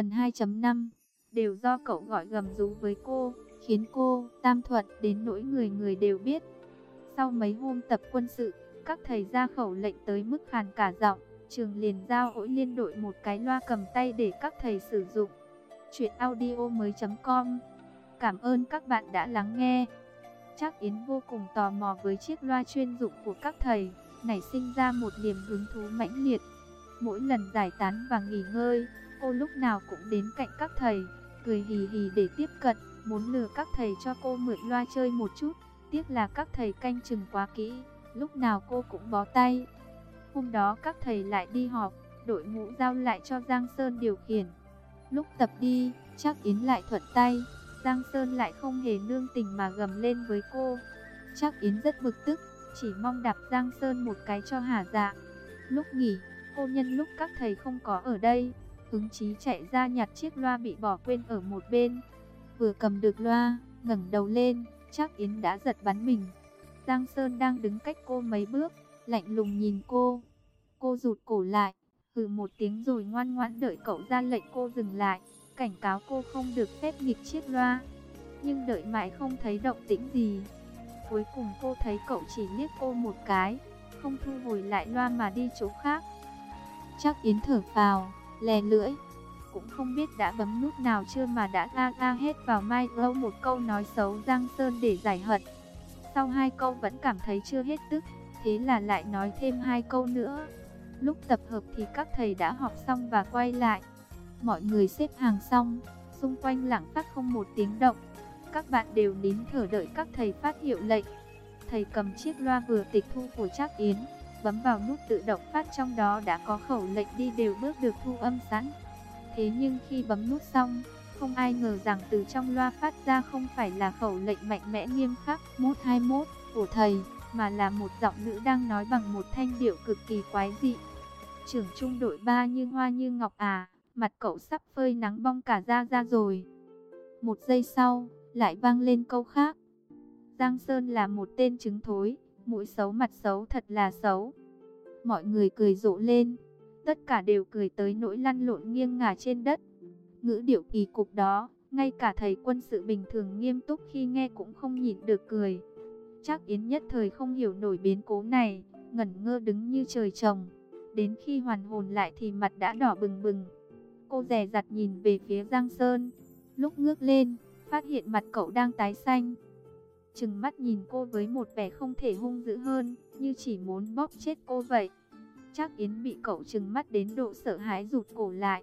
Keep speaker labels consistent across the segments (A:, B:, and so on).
A: Phần 2.5 Đều do cậu gọi gầm rú với cô, khiến cô tam thuận đến nỗi người người đều biết. Sau mấy hôm tập quân sự, các thầy ra khẩu lệnh tới mức khàn cả giọng, trường liền giao ỗi liên đội một cái loa cầm tay để các thầy sử dụng. Chuyện audio mới.com Cảm ơn các bạn đã lắng nghe. Chắc Yến vô cùng tò mò với chiếc loa chuyên dụng của các thầy, nảy sinh ra một niềm hứng thú mãnh liệt. Mỗi lần giải tán và nghỉ ngơi, cô lúc nào cũng đến cạnh các thầy, cười hì hì để tiếp cận, muốn lừa các thầy cho cô mượn loa chơi một chút. Tiếc là các thầy canh chừng quá kỹ, lúc nào cô cũng bó tay. Hôm đó các thầy lại đi họp, đội ngũ giao lại cho Giang Sơn điều khiển. Lúc tập đi, chắc Yến lại thuận tay, Giang Sơn lại không hề nương tình mà gầm lên với cô. Chắc Yến rất bực tức, chỉ mong đạp Giang Sơn một cái cho hả dạ. Lúc nghỉ, cô nhân lúc các thầy không có ở đây, hứng chí chạy ra nhặt chiếc loa bị bỏ quên ở một bên. Vừa cầm được loa, ngẩng đầu lên, chắc Yến đã giật bắn mình. Giang Sơn đang đứng cách cô mấy bước, lạnh lùng nhìn cô. Cô rụt cổ lại, hừ một tiếng rồi ngoan ngoãn đợi cậu ra lệnh cô dừng lại, cảnh cáo cô không được phép nghịch chiếc loa. Nhưng đợi mãi không thấy động tĩnh gì. Cuối cùng cô thấy cậu chỉ liếc cô một cái, không thu hồi lại loa mà đi chỗ khác. Chắc Yến thở vào, lè lưỡi, cũng không biết đã bấm nút nào chưa mà đã la la hết vào mai lâu một câu nói xấu Giang Sơn để giải hận. Sau hai câu vẫn cảm thấy chưa hết tức, thế là lại nói thêm hai câu nữa. Lúc tập hợp thì các thầy đã họp xong và quay lại. Mọi người xếp hàng xong, xung quanh lặng phát không một tiếng động. Các bạn đều nín thở đợi các thầy phát hiệu lệnh. Thầy cầm chiếc loa vừa tịch thu của Trác Yến, bấm vào nút tự động phát trong đó đã có khẩu lệnh đi đều bước được thu âm sẵn. Thế nhưng khi bấm nút xong, không ai ngờ rằng từ trong loa phát ra không phải là khẩu lệnh mạnh mẽ nghiêm khắc 121 của thầy, mà là một giọng nữ đang nói bằng một thanh điệu cực kỳ quái dị. Trưởng trung đội ba như hoa như ngọc à, mặt cậu sắp phơi nắng bong cả da ra rồi. Một giây sau, lại vang lên câu khác. Giang Sơn là một tên trứng thối, mũi xấu mặt xấu thật là xấu. Mọi người cười rộ lên, tất cả đều cười tới nỗi lăn lộn nghiêng ngả trên đất. Ngữ điệu kỳ cục đó, ngay cả thầy quân sự bình thường nghiêm túc khi nghe cũng không nhịn được cười. Chắc Yến nhất thời không hiểu nổi biến cố này, ngẩn ngơ đứng như trời trồng. Đến khi hoàn hồn lại thì mặt đã đỏ bừng bừng. Cô rè rặt nhìn về phía Giang Sơn. Lúc ngước lên, phát hiện mặt cậu đang tái xanh. Trừng mắt nhìn cô với một vẻ không thể hung dữ hơn, như chỉ muốn bóp chết cô vậy. Chắc Yến bị cậu trừng mắt đến độ sợ hãi rụt cổ lại.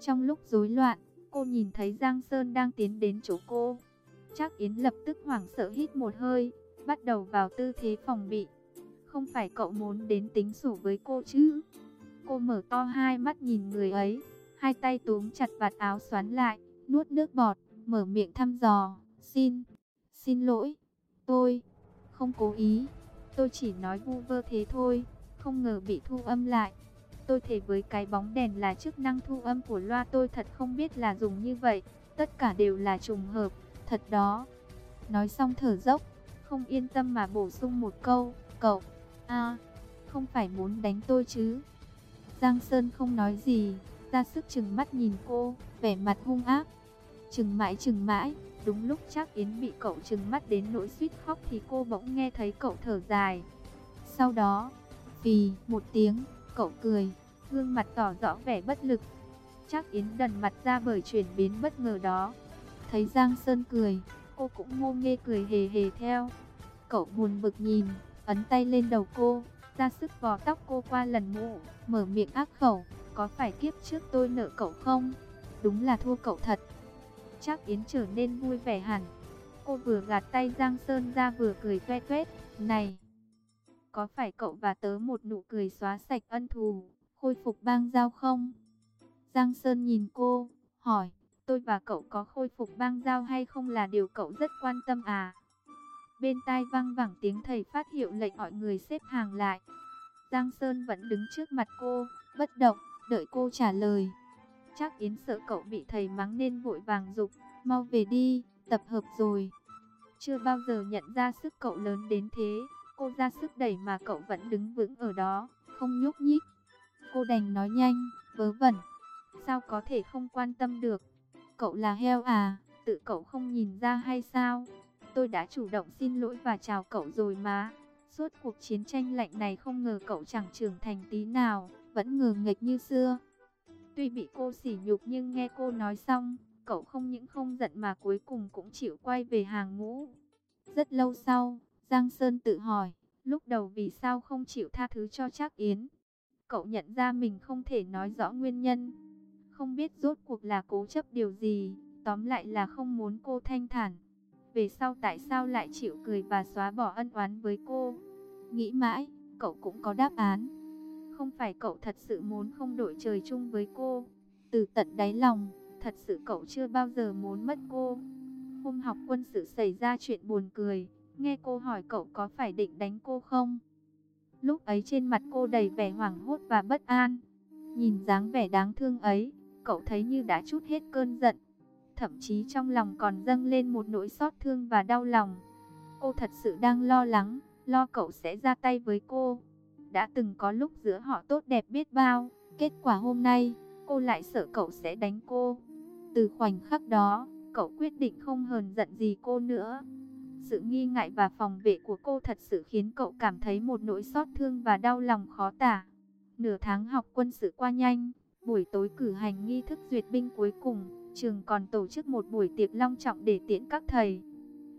A: Trong lúc rối loạn, cô nhìn thấy Giang Sơn đang tiến đến chỗ cô. Chắc Yến lập tức hoảng sợ hít một hơi, bắt đầu vào tư thế phòng bị. Không phải cậu muốn đến tính sổ với cô chứ? Cô mở to hai mắt nhìn người ấy, hai tay túm chặt vạt áo xoắn lại, nuốt nước bọt, mở miệng thăm dò, xin, xin lỗi, tôi, không cố ý, tôi chỉ nói vu vơ thế thôi, không ngờ bị thu âm lại. Tôi thề với cái bóng đèn là chức năng thu âm của loa tôi thật không biết là dùng như vậy, tất cả đều là trùng hợp, thật đó. Nói xong thở dốc, không yên tâm mà bổ sung một câu, cậu, a không phải muốn đánh tôi chứ. Giang Sơn không nói gì, ra sức chừng mắt nhìn cô, vẻ mặt hung ác. Chừng mãi chừng mãi, đúng lúc chắc Yến bị cậu trừng mắt đến nỗi suýt khóc thì cô bỗng nghe thấy cậu thở dài. Sau đó, vì một tiếng, cậu cười, gương mặt tỏ rõ vẻ bất lực. Chắc Yến đần mặt ra bởi chuyển biến bất ngờ đó. Thấy Giang Sơn cười, cô cũng ngô nghê cười hề hề theo. Cậu buồn bực nhìn, ấn tay lên đầu cô, ra sức vò tóc cô qua lần mũ, mở miệng ác khẩu, có phải kiếp trước tôi nợ cậu không? Đúng là thua cậu thật. Chắc Yến trở nên vui vẻ hẳn. Cô vừa gạt tay Giang Sơn ra vừa cười toe toét, "Này, có phải cậu và tớ một nụ cười xóa sạch ân thù, khôi phục bang giao không?" Giang Sơn nhìn cô, hỏi, "Tôi và cậu có khôi phục bang giao hay không là điều cậu rất quan tâm à?" Bên tai vang vẳng tiếng thầy phát hiệu lệnh mọi người xếp hàng lại. Giang Sơn vẫn đứng trước mặt cô, bất động, đợi cô trả lời. Chắc Yến sợ cậu bị thầy mắng nên vội vàng dục, mau về đi, tập hợp rồi. Chưa bao giờ nhận ra sức cậu lớn đến thế, cô ra sức đẩy mà cậu vẫn đứng vững ở đó, không nhúc nhích. Cô đành nói nhanh, vớ vẩn, sao có thể không quan tâm được? Cậu là heo à, tự cậu không nhìn ra hay sao? Tôi đã chủ động xin lỗi và chào cậu rồi mà. Suốt cuộc chiến tranh lạnh này không ngờ cậu chẳng trưởng thành tí nào, vẫn ngờ nghịch như xưa. Tuy bị cô sỉ nhục nhưng nghe cô nói xong, cậu không những không giận mà cuối cùng cũng chịu quay về hàng ngũ. Rất lâu sau, Giang Sơn tự hỏi, lúc đầu vì sao không chịu tha thứ cho Trác Yến. Cậu nhận ra mình không thể nói rõ nguyên nhân. Không biết rốt cuộc là cố chấp điều gì, tóm lại là không muốn cô thanh thản. Về sau tại sao lại chịu cười và xóa bỏ ân oán với cô? Nghĩ mãi, cậu cũng có đáp án. Không phải cậu thật sự muốn không đổi trời chung với cô. Từ tận đáy lòng, thật sự cậu chưa bao giờ muốn mất cô. Hôm học quân sự xảy ra chuyện buồn cười, nghe cô hỏi cậu có phải định đánh cô không? Lúc ấy trên mặt cô đầy vẻ hoảng hốt và bất an. Nhìn dáng vẻ đáng thương ấy, cậu thấy như đã chút hết cơn giận. Thậm chí trong lòng còn dâng lên một nỗi xót thương và đau lòng. Cô thật sự đang lo lắng, lo cậu sẽ ra tay với cô. Đã từng có lúc giữa họ tốt đẹp biết bao, kết quả hôm nay, cô lại sợ cậu sẽ đánh cô. Từ khoảnh khắc đó, cậu quyết định không hờn giận gì cô nữa. Sự nghi ngại và phòng vệ của cô thật sự khiến cậu cảm thấy một nỗi xót thương và đau lòng khó tả. Nửa tháng học quân sự qua nhanh, buổi tối cử hành nghi thức duyệt binh cuối cùng, trường còn tổ chức một buổi tiệc long trọng để tiễn các thầy.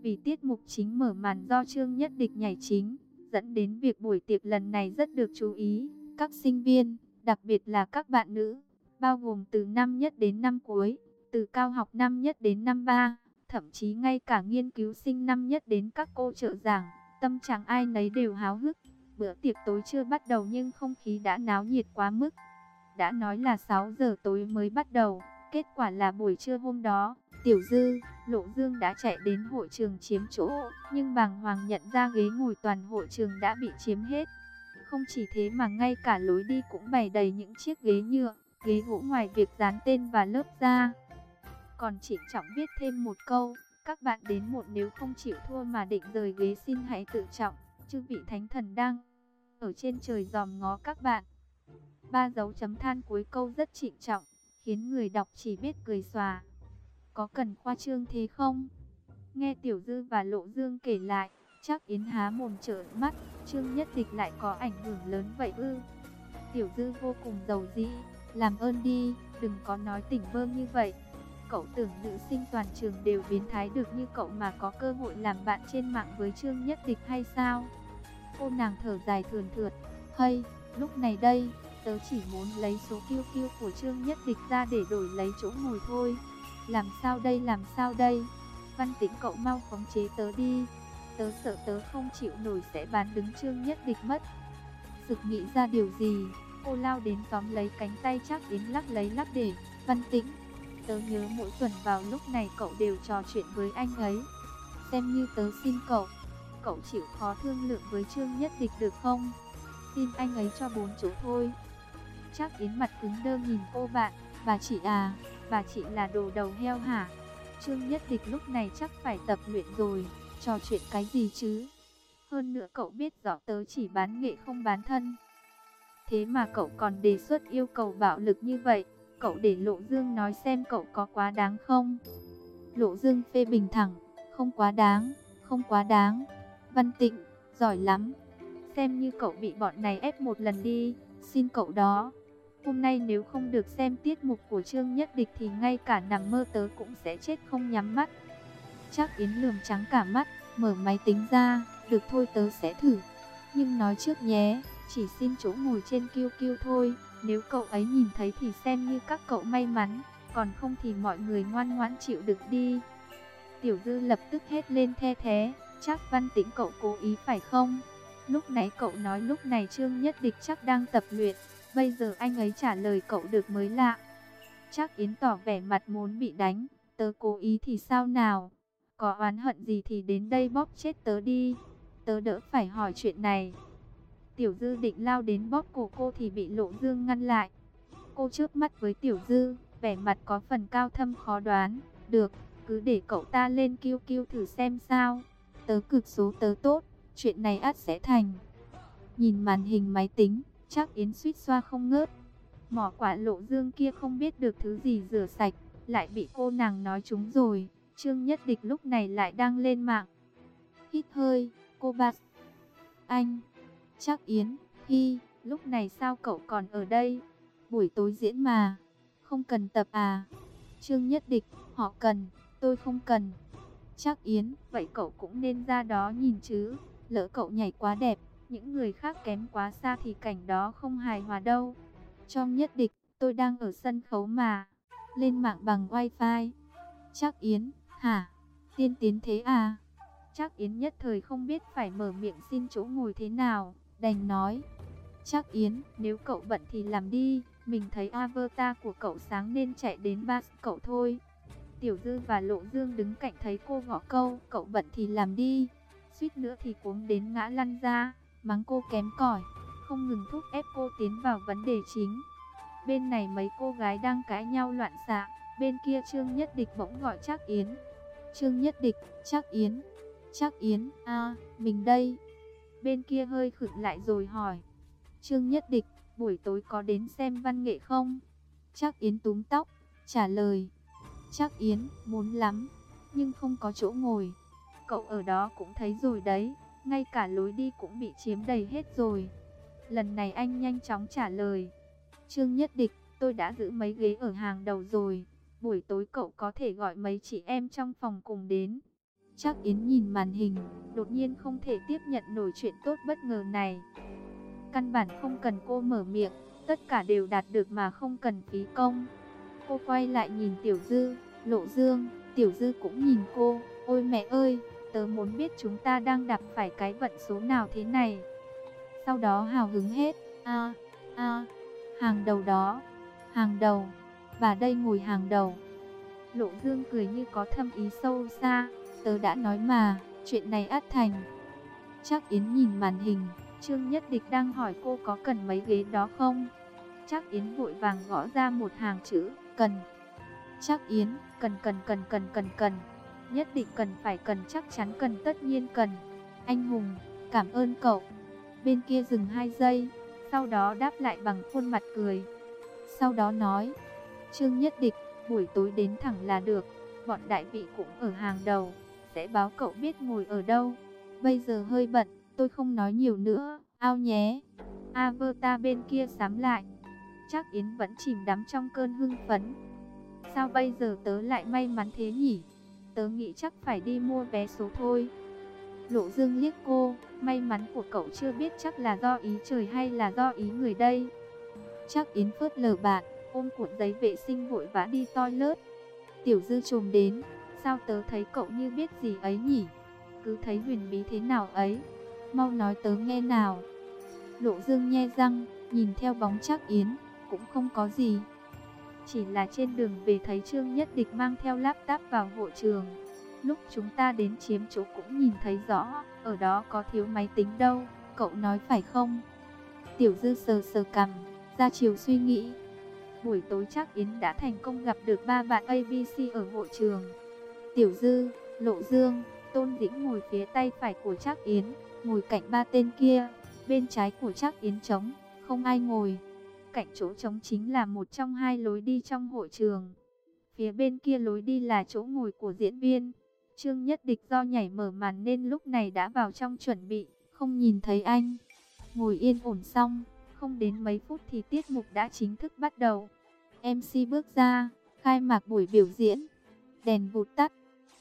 A: Vì tiết mục chính mở màn do Trương Nhất Địch nhảy chính, dẫn đến việc buổi tiệc lần này rất được chú ý. Các sinh viên, đặc biệt là các bạn nữ, bao gồm từ năm nhất đến năm cuối, từ cao học năm nhất đến năm ba, thậm chí ngay cả nghiên cứu sinh năm nhất đến các cô trợ giảng, tâm trạng ai nấy đều háo hức. Bữa tiệc tối chưa bắt đầu nhưng không khí đã náo nhiệt quá mức. Đã nói là 6 giờ tối mới bắt đầu, kết quả là buổi trưa hôm đó, Tiểu Dư, Lộ Dương đã chạy đến hội trường chiếm chỗ, nhưng bàng hoàng nhận ra ghế ngồi toàn hội trường đã bị chiếm hết. Không chỉ thế mà ngay cả lối đi cũng bày đầy những chiếc ghế nhựa, ghế gỗ ngoài việc dán tên và lớp da. Còn trịnh trọng viết thêm một câu, các bạn đến một nếu không chịu thua mà định rời ghế xin hãy tự trọng, chư vị thánh thần đang ở trên trời dòm ngó các bạn. Ba dấu chấm than cuối câu rất trịnh trọng, khiến người đọc chỉ biết cười xòa. Có cần khoa trương thế không? Nghe Tiểu Dư và Lộ Dương kể lại, chắc Yến há mồm trợn mắt, Trương Nhất Địch lại có ảnh hưởng lớn vậy ư. Tiểu Dư vô cùng giàu dĩ, làm ơn đi, đừng có nói tỉnh bơ như vậy. Cậu tưởng nữ sinh toàn trường đều biến thái được như cậu mà có cơ hội làm bạn trên mạng với Trương Nhất Địch hay sao? Cô nàng thở dài thườn thượt, hay, lúc này đây, tớ chỉ muốn lấy số kiêu kiêu của Trương Nhất Địch ra để đổi lấy chỗ ngồi thôi. Làm sao đây làm sao đây? Văn tĩnh cậu mau khống chế tớ đi. Tớ sợ tớ không chịu nổi sẽ bán đứng Trương Nhất Địch mất. Sực nghĩ ra điều gì, cô lao đến tóm lấy cánh tay chắc đến lắc lấy lắc để, văn tĩnh. Tớ nhớ mỗi tuần vào lúc này cậu đều trò chuyện với anh ấy. Xem như tớ xin cậu, cậu chịu khó thương lượng với Trương Nhất Địch được không? Xin anh ấy cho bốn chỗ thôi. Chắc Yến mặt cứng đơ nhìn cô bạn, bà chị à, bà chị là đồ đầu heo hả? Trương Nhất Địch lúc này chắc phải tập luyện rồi, trò chuyện cái gì chứ? Hơn nữa cậu biết rõ tớ chỉ bán nghệ không bán thân. Thế mà cậu còn đề xuất yêu cầu bạo lực như vậy, cậu để Lộ Dương nói xem cậu có quá đáng không? Lộ Dương phê bình thẳng, không quá đáng, không quá đáng. Văn Tịnh, giỏi lắm. Xem như cậu bị bọn này ép một lần đi, xin cậu đó. Hôm nay nếu không được xem tiết mục của Trương Nhất Địch thì ngay cả nằm mơ tớ cũng sẽ chết không nhắm mắt. Chắc Yến lườm trắng cả mắt, mở máy tính ra, được thôi tớ sẽ thử. Nhưng nói trước nhé, chỉ xin chỗ ngồi trên kiêu kiêu thôi, nếu cậu ấy nhìn thấy thì xem như các cậu may mắn, còn không thì mọi người ngoan ngoãn chịu được đi. Tiểu dư lập tức hét lên the thế, chắc văn tĩnh cậu cố ý phải không? Lúc nãy cậu nói lúc này Trương Nhất Địch chắc đang tập luyện, Bây giờ anh ấy trả lời cậu được mới lạ. Chắc Yến tỏ vẻ mặt muốn bị đánh, tớ cố ý thì sao nào? Có oán hận gì thì đến đây bóp chết tớ đi, tớ đỡ phải hỏi chuyện này. Tiểu Dư định lao đến bóp cổ cô thì bị Lộ Dương ngăn lại. Cô trước mắt với Tiểu Dư, vẻ mặt có phần cao thâm khó đoán. Được, cứ để cậu ta lên kêu kêu thử xem sao. Tớ cực số tớ tốt, chuyện này ắt sẽ thành. Nhìn màn hình máy tính, Chắc Yến suýt xoa không ngớt. Mỏ quả lộ dương kia không biết được thứ gì rửa sạch, lại bị cô nàng nói chúng rồi. Trương Nhất Địch lúc này lại đang lên mạng. Hít hơi, cô bác. Anh, chắc Yến, Hi, lúc này sao cậu còn ở đây? Buổi tối diễn mà, không cần tập à? Trương Nhất Địch, họ cần, tôi không cần. Chắc Yến, vậy cậu cũng nên ra đó nhìn chứ, lỡ cậu nhảy quá đẹp, những người khác kém quá xa thì cảnh đó không hài hòa đâu. Trong Nhất Địch, tôi đang ở sân khấu mà, lên mạng bằng wifi. Chắc Yến, hả, tiên tiến thế à? Chắc Yến nhất thời không biết phải mở miệng xin chỗ ngồi thế nào, đành nói. Chắc Yến, nếu cậu bận thì làm đi, mình thấy avatar của cậu sáng nên chạy đến ba cậu thôi. Tiểu Dư và Lộ Dương đứng cạnh thấy cô gõ câu, cậu bận thì làm đi. Suýt nữa thì cuống đến ngã lăn ra, mắng cô kém cỏi, không ngừng thúc ép cô tiến vào vấn đề chính. Bên này mấy cô gái đang cãi nhau loạn xạ, bên kia Trương Nhất Địch bỗng gọi Trác Yến. Trương Nhất Địch, Trác Yến, Trác Yến, a, mình đây. Bên kia hơi khựng lại rồi hỏi. Trương Nhất Địch, buổi tối có đến xem văn nghệ không? Trác Yến túm tóc, trả lời. Trác Yến, muốn lắm, nhưng không có chỗ ngồi. Cậu ở đó cũng thấy rồi đấy, ngay cả lối đi cũng bị chiếm đầy hết rồi. Lần này anh nhanh chóng trả lời. Trương Nhất Địch, tôi đã giữ mấy ghế ở hàng đầu rồi. Buổi tối cậu có thể gọi mấy chị em trong phòng cùng đến. Chắc Yến nhìn màn hình, đột nhiên không thể tiếp nhận nổi chuyện tốt bất ngờ này. Căn bản không cần cô mở miệng, tất cả đều đạt được mà không cần phí công. Cô quay lại nhìn Tiểu Dư, Lộ Dương, Tiểu Dư cũng nhìn cô, ôi mẹ ơi, tớ muốn biết chúng ta đang đạp phải cái vận số nào thế này. Sau đó hào hứng hết, a a hàng đầu đó, hàng đầu, và đây ngồi hàng đầu. Lộ Dương cười như có thâm ý sâu xa, tớ đã nói mà, chuyện này át thành. Chắc Yến nhìn màn hình, Trương Nhất Địch đang hỏi cô có cần mấy ghế đó không? Chắc Yến vội vàng gõ ra một hàng chữ, cần. Chắc Yến, cần cần cần cần cần cần. Nhất định cần phải cần chắc chắn cần tất nhiên cần. Anh Hùng, cảm ơn cậu. Bên kia dừng 2 giây, sau đó đáp lại bằng khuôn mặt cười. Sau đó nói, Trương Nhất Địch, buổi tối đến thẳng là được, bọn đại vị cũng ở hàng đầu, sẽ báo cậu biết ngồi ở đâu. Bây giờ hơi bận, tôi không nói nhiều nữa, ao nhé. Avatar bên kia sám lại. Chắc Yến vẫn chìm đắm trong cơn hưng phấn. Sao bây giờ tớ lại may mắn thế nhỉ? Tớ nghĩ chắc phải đi mua vé số thôi. Lộ Dương liếc cô, may mắn của cậu chưa biết chắc là do ý trời hay là do ý người đây. Chắc Yến phớt lờ bạn, ôm cuộn giấy vệ sinh vội vã đi toilet. Tiểu Dư trồm đến, sao tớ thấy cậu như biết gì ấy nhỉ? Cứ thấy huyền bí thế nào ấy, mau nói tớ nghe nào. Lộ Dương nhe răng, nhìn theo bóng chắc Yến, cũng không có gì. Chỉ là trên đường về thấy Trương Nhất Địch mang theo laptop vào hội trường. Lúc chúng ta đến chiếm chỗ cũng nhìn thấy rõ, ở đó có thiếu máy tính đâu, cậu nói phải không? Tiểu Dư sờ sờ cằm, ra chiều suy nghĩ. Buổi tối chắc Yến đã thành công gặp được ba bạn ABC ở hội trường. Tiểu Dư, Lộ Dương, Tôn Dĩnh ngồi phía tay phải của Trác Yến, ngồi cạnh ba tên kia, bên trái của Trác Yến trống, không ai ngồi. Cạnh chỗ trống chính là một trong hai lối đi trong hội trường. Phía bên kia lối đi là chỗ ngồi của diễn viên. Trương Nhất Địch do nhảy mở màn nên lúc này đã vào trong chuẩn bị, không nhìn thấy anh. Ngồi yên ổn xong, không đến mấy phút thì tiết mục đã chính thức bắt đầu. MC bước ra, khai mạc buổi biểu diễn. Đèn vụt tắt,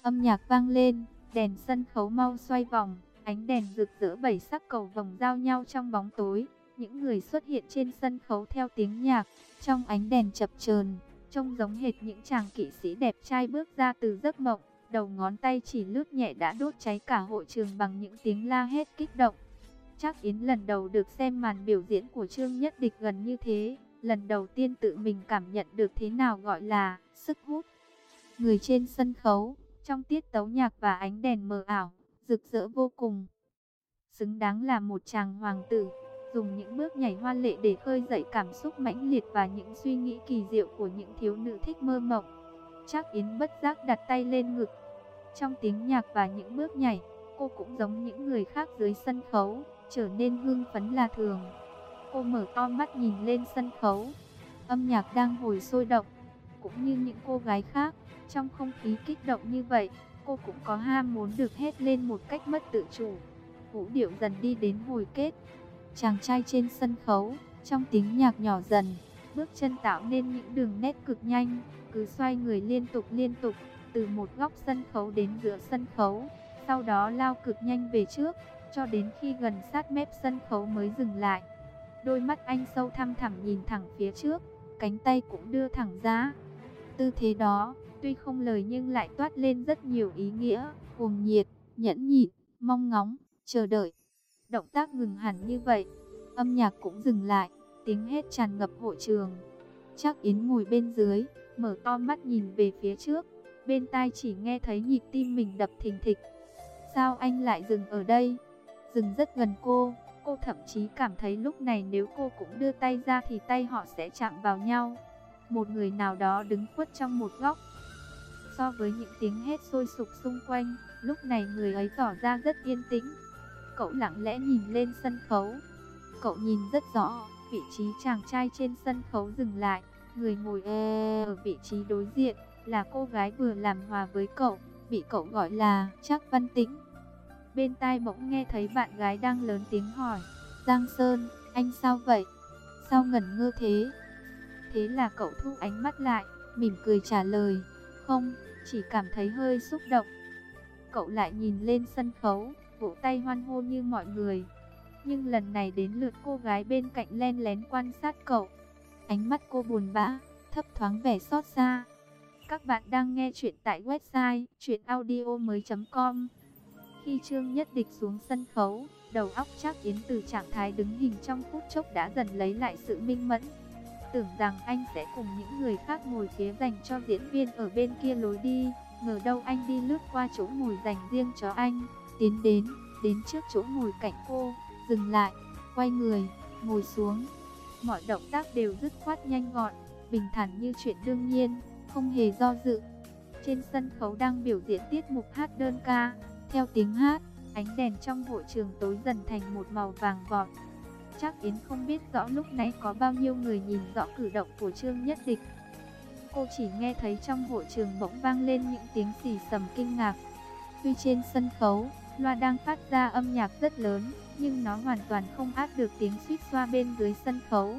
A: âm nhạc vang lên, đèn sân khấu mau xoay vòng, ánh đèn rực rỡ bảy sắc cầu vòng giao nhau trong bóng tối. Những người xuất hiện trên sân khấu theo tiếng nhạc, trong ánh đèn chập chờn, trông giống hệt những chàng kỵ sĩ đẹp trai bước ra từ giấc mộng. Đầu ngón tay chỉ lướt nhẹ đã đốt cháy cả hội trường bằng những tiếng la hét kích động. Chắc Yến lần đầu được xem màn biểu diễn của Trương Nhất Địch gần như thế, lần đầu tiên tự mình cảm nhận được thế nào gọi là sức hút. Người trên sân khấu, trong tiết tấu nhạc và ánh đèn mờ ảo, rực rỡ vô cùng. Xứng đáng là một chàng hoàng tử, dùng những bước nhảy hoa lệ để khơi dậy cảm xúc mãnh liệt và những suy nghĩ kỳ diệu của những thiếu nữ thích mơ mộng. Chắc Yến bất giác đặt tay lên ngực. Trong tiếng nhạc và những bước nhảy, cô cũng giống những người khác dưới sân khấu, trở nên hưng phấn là thường. Cô mở to mắt nhìn lên sân khấu. âm nhạc đang hồi sôi động. Cũng như những cô gái khác, trong không khí kích động như vậy, cô cũng có ham muốn được hét lên một cách mất tự chủ. Vũ điệu dần đi đến hồi kết. Chàng trai trên sân khấu, trong tiếng nhạc nhỏ dần, bước chân tạo nên những đường nét cực nhanh, cứ xoay người liên tục liên tục, từ một góc sân khấu đến giữa sân khấu, sau đó lao cực nhanh về trước, cho đến khi gần sát mép sân khấu mới dừng lại. Đôi mắt anh sâu thăm thẳm nhìn thẳng phía trước, cánh tay cũng đưa thẳng ra. Tư thế đó, tuy không lời nhưng lại toát lên rất nhiều ý nghĩa, cuồng nhiệt, nhẫn nhịn, mong ngóng, chờ đợi. Động tác ngừng hẳn như vậy, âm nhạc cũng dừng lại, tiếng hét tràn ngập hội trường. Trác Yến ngồi bên dưới, mở to mắt nhìn về phía trước, bên tai chỉ nghe thấy nhịp tim mình đập thình thịch. Sao anh lại dừng ở đây? Dừng rất gần cô, cô thậm chí cảm thấy lúc này nếu cô cũng đưa tay ra thì tay họ sẽ chạm vào nhau. Một người nào đó đứng khuất trong một góc. So với những tiếng hét sôi sục xung quanh, lúc này người ấy tỏ ra rất yên tĩnh. Cậu lặng lẽ nhìn lên sân khấu. Cậu nhìn rất rõ, vị trí chàng trai trên sân khấu dừng lại. Người ngồi ờ, ở vị trí đối diện là cô gái vừa làm hòa với cậu, bị cậu gọi là Trác Văn Tĩnh. Bên tai bỗng nghe thấy bạn gái đang lớn tiếng hỏi, Giang Sơn, anh sao vậy? Sao ngẩn ngơ thế? Thế là cậu thu ánh mắt lại, mỉm cười trả lời, không, chỉ cảm thấy hơi xúc động. Cậu lại nhìn lên sân khấu, vỗ tay hoan hô như mọi người. Nhưng lần này đến lượt cô gái bên cạnh len lén quan sát cậu. Ánh mắt cô buồn bã, thấp thoáng vẻ xót xa. Các bạn đang nghe chuyện tại website chuyenaudio.com Khi Trương Nhất Địch xuống sân khấu, đầu óc chắc Yến từ trạng thái đứng hình trong phút chốc đã dần lấy lại sự minh mẫn. Tưởng rằng anh sẽ cùng những người khác ngồi phía dành cho diễn viên ở bên kia lối đi, ngờ đâu anh đi lướt qua chỗ ngồi dành riêng cho anh, tiến đến, đến trước chỗ ngồi cạnh cô, dừng lại, quay người, ngồi xuống. Mọi động tác đều dứt khoát nhanh gọn, bình thản như chuyện đương nhiên không hề do dự. Trên sân khấu đang biểu diễn tiết mục hát đơn ca, theo tiếng hát, ánh đèn trong hội trường tối dần thành một màu vàng vọt. Chắc Yến không biết rõ lúc nãy có bao nhiêu người nhìn rõ cử động của Trương Nhất Địch. Cô chỉ nghe thấy trong hội trường bỗng vang lên những tiếng xì sầm kinh ngạc. Tuy trên sân khấu, loa đang phát ra âm nhạc rất lớn, nhưng nó hoàn toàn không áp được tiếng suýt xoa bên dưới sân khấu.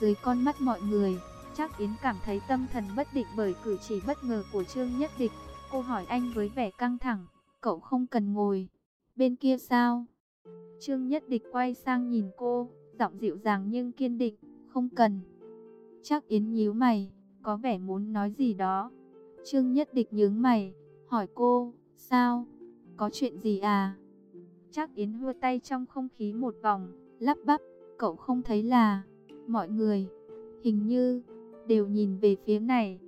A: Dưới con mắt mọi người, Chắc Yến cảm thấy tâm thần bất định bởi cử chỉ bất ngờ của Trương Nhất Địch. Cô hỏi anh với vẻ căng thẳng, cậu không cần ngồi. Bên kia sao? Trương Nhất Địch quay sang nhìn cô, giọng dịu dàng nhưng kiên định, không cần. Chắc Yến nhíu mày, có vẻ muốn nói gì đó. Trương Nhất Địch nhướng mày, hỏi cô, sao? Có chuyện gì à? Chắc Yến hưa tay trong không khí một vòng, lắp bắp, cậu không thấy là... Mọi người, hình như đều nhìn về phía này.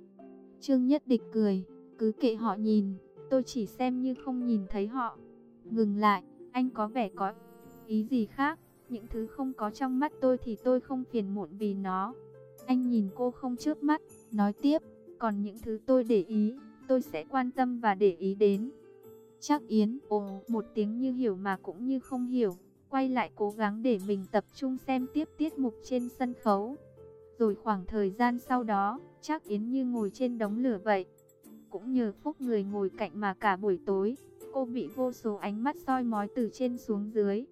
A: Trương Nhất Địch cười, cứ kệ họ nhìn, tôi chỉ xem như không nhìn thấy họ. Ngừng lại, anh có vẻ có ý gì khác, những thứ không có trong mắt tôi thì tôi không phiền muộn vì nó. Anh nhìn cô không trước mắt, nói tiếp, còn những thứ tôi để ý, tôi sẽ quan tâm và để ý đến. Chắc Yến, ồ, một tiếng như hiểu mà cũng như không hiểu, quay lại cố gắng để mình tập trung xem tiếp tiết mục trên sân khấu. Rồi khoảng thời gian sau đó, chắc Yến như ngồi trên đống lửa vậy. Cũng nhờ phúc người ngồi cạnh mà cả buổi tối, cô bị vô số ánh mắt soi mói từ trên xuống dưới.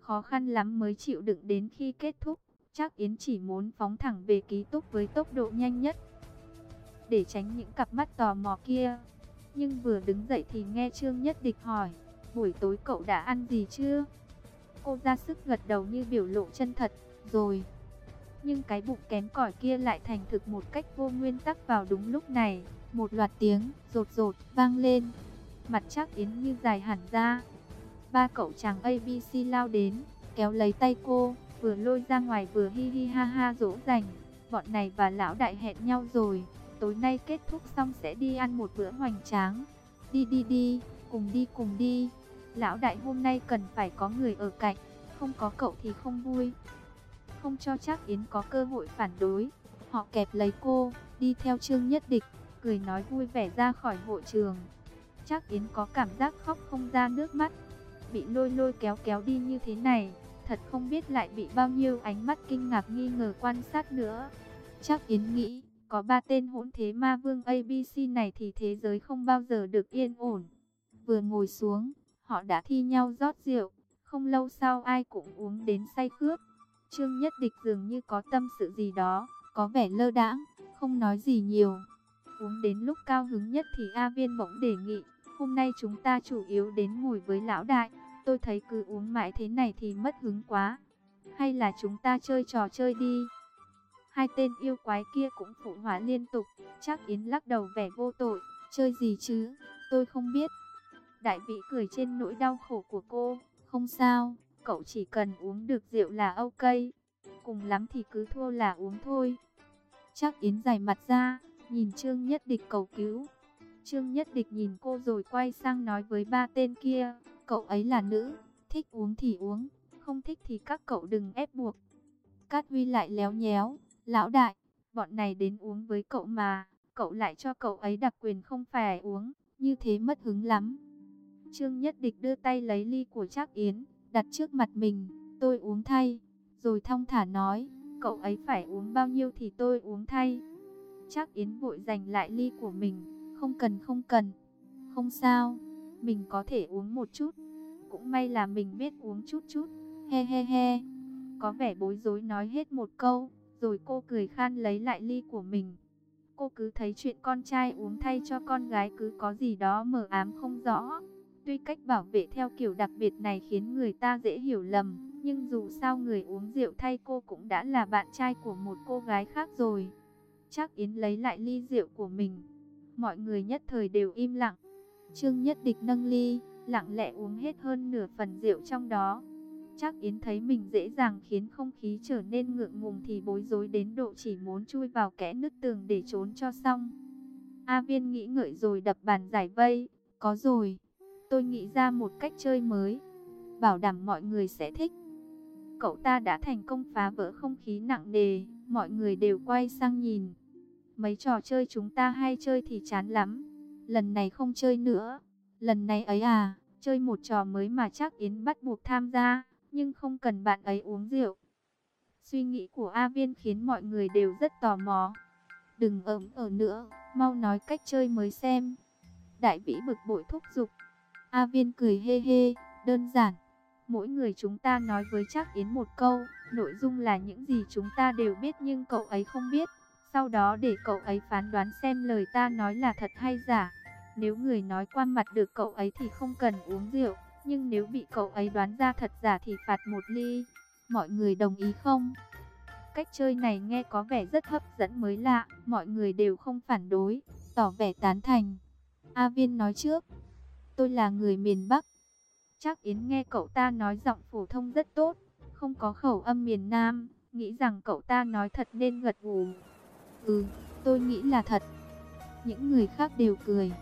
A: Khó khăn lắm mới chịu đựng đến khi kết thúc, chắc Yến chỉ muốn phóng thẳng về ký túc với tốc độ nhanh nhất. Để tránh những cặp mắt tò mò kia. Nhưng vừa đứng dậy thì nghe Trương Nhất Địch hỏi, buổi tối cậu đã ăn gì chưa? Cô ra sức gật đầu như biểu lộ chân thật, rồi nhưng cái bụng kém cỏi kia lại thành thực một cách vô nguyên tắc vào đúng lúc này. Một loạt tiếng rột rột vang lên, mặt chắc Yến như dài hẳn ra. Ba cậu chàng ABC lao đến, kéo lấy tay cô, vừa lôi ra ngoài vừa hi hi ha ha dỗ dành. Bọn này và lão đại hẹn nhau rồi, tối nay kết thúc xong sẽ đi ăn một bữa hoành tráng. Đi đi đi, cùng đi cùng đi. Lão đại hôm nay cần phải có người ở cạnh, không có cậu thì không vui không cho chắc Yến có cơ hội phản đối. Họ kẹp lấy cô, đi theo Trương Nhất Địch, cười nói vui vẻ ra khỏi hội trường. Chắc Yến có cảm giác khóc không ra nước mắt, bị lôi lôi kéo kéo đi như thế này, thật không biết lại bị bao nhiêu ánh mắt kinh ngạc nghi ngờ quan sát nữa. Chắc Yến nghĩ, có ba tên hỗn thế ma vương ABC này thì thế giới không bao giờ được yên ổn. Vừa ngồi xuống, họ đã thi nhau rót rượu. Không lâu sau ai cũng uống đến say khướt. Trương Nhất Địch dường như có tâm sự gì đó, có vẻ lơ đãng, không nói gì nhiều. Uống đến lúc cao hứng nhất thì A Viên bỗng đề nghị, hôm nay chúng ta chủ yếu đến ngồi với lão đại. Tôi thấy cứ uống mãi thế này thì mất hứng quá. Hay là chúng ta chơi trò chơi đi. Hai tên yêu quái kia cũng phụ họa liên tục, chắc Yến lắc đầu vẻ vô tội, chơi gì chứ, tôi không biết. Đại vĩ cười trên nỗi đau khổ của cô, không sao, cậu chỉ cần uống được rượu là ok, cùng lắm thì cứ thua là uống thôi. Chắc Yến dài mặt ra, nhìn Trương Nhất Địch cầu cứu. Trương Nhất Địch nhìn cô rồi quay sang nói với ba tên kia, cậu ấy là nữ, thích uống thì uống, không thích thì các cậu đừng ép buộc. Cát Huy lại léo nhéo, lão đại, bọn này đến uống với cậu mà, cậu lại cho cậu ấy đặc quyền không phải uống, như thế mất hứng lắm. Trương Nhất Địch đưa tay lấy ly của Trác Yến, đặt trước mặt mình, tôi uống thay, rồi thong thả nói, cậu ấy phải uống bao nhiêu thì tôi uống thay. Trác Yến vội giành lại ly của mình, không cần không cần, không sao, mình có thể uống một chút, cũng may là mình biết uống chút chút, he he he. Có vẻ bối rối nói hết một câu, rồi cô cười khan lấy lại ly của mình. Cô cứ thấy chuyện con trai uống thay cho con gái cứ có gì đó mờ ám không rõ. Tuy cách bảo vệ theo kiểu đặc biệt này khiến người ta dễ hiểu lầm, nhưng dù sao người uống rượu thay cô cũng đã là bạn trai của một cô gái khác rồi. Chắc Yến lấy lại ly rượu của mình. Mọi người nhất thời đều im lặng. Trương Nhất Địch nâng ly, lặng lẽ uống hết hơn nửa phần rượu trong đó. Chắc Yến thấy mình dễ dàng khiến không khí trở nên ngượng ngùng thì bối rối đến độ chỉ muốn chui vào kẽ nứt tường để trốn cho xong. A Viên nghĩ ngợi rồi đập bàn giải vây, có rồi, tôi nghĩ ra một cách chơi mới, bảo đảm mọi người sẽ thích. Cậu ta đã thành công phá vỡ không khí nặng nề, mọi người đều quay sang nhìn. Mấy trò chơi chúng ta hay chơi thì chán lắm, lần này không chơi nữa, lần này ấy à, chơi một trò mới mà chắc Yến bắt buộc tham gia nhưng không cần bạn ấy uống rượu. Suy nghĩ của A Viên khiến mọi người đều rất tò mò. Đừng ấm ở nữa, mau nói cách chơi mới xem. Đại vĩ bực bội thúc giục. A Viên cười hê hê, đơn giản. Mỗi người chúng ta nói với chắc Yến một câu, nội dung là những gì chúng ta đều biết nhưng cậu ấy không biết. Sau đó để cậu ấy phán đoán xem lời ta nói là thật hay giả. Nếu người nói qua mặt được cậu ấy thì không cần uống rượu. Nhưng nếu bị cậu ấy đoán ra thật giả thì phạt một ly. Mọi người đồng ý không? Cách chơi này nghe có vẻ rất hấp dẫn mới lạ. Mọi người đều không phản đối, tỏ vẻ tán thành. A Viên nói trước. Tôi là người miền Bắc. Chắc Yến nghe cậu ta nói giọng phổ thông rất tốt. Không có khẩu âm miền Nam. Nghĩ rằng cậu ta nói thật nên gật gù. Ừ, tôi nghĩ là thật. Những người khác đều cười.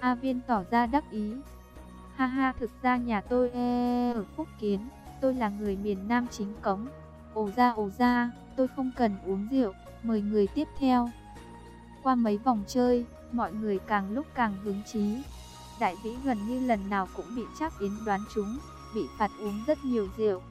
A: A Viên tỏ ra đắc ý. Ha ha thực ra nhà tôi ờ, ở Phúc Kiến, tôi là người miền Nam chính cống. Ồ ra ồ ra, tôi không cần uống rượu, mời người tiếp theo. Qua mấy vòng chơi, mọi người càng lúc càng hứng chí. Đại vĩ gần như lần nào cũng bị chắc yến đoán chúng, bị phạt uống rất nhiều rượu.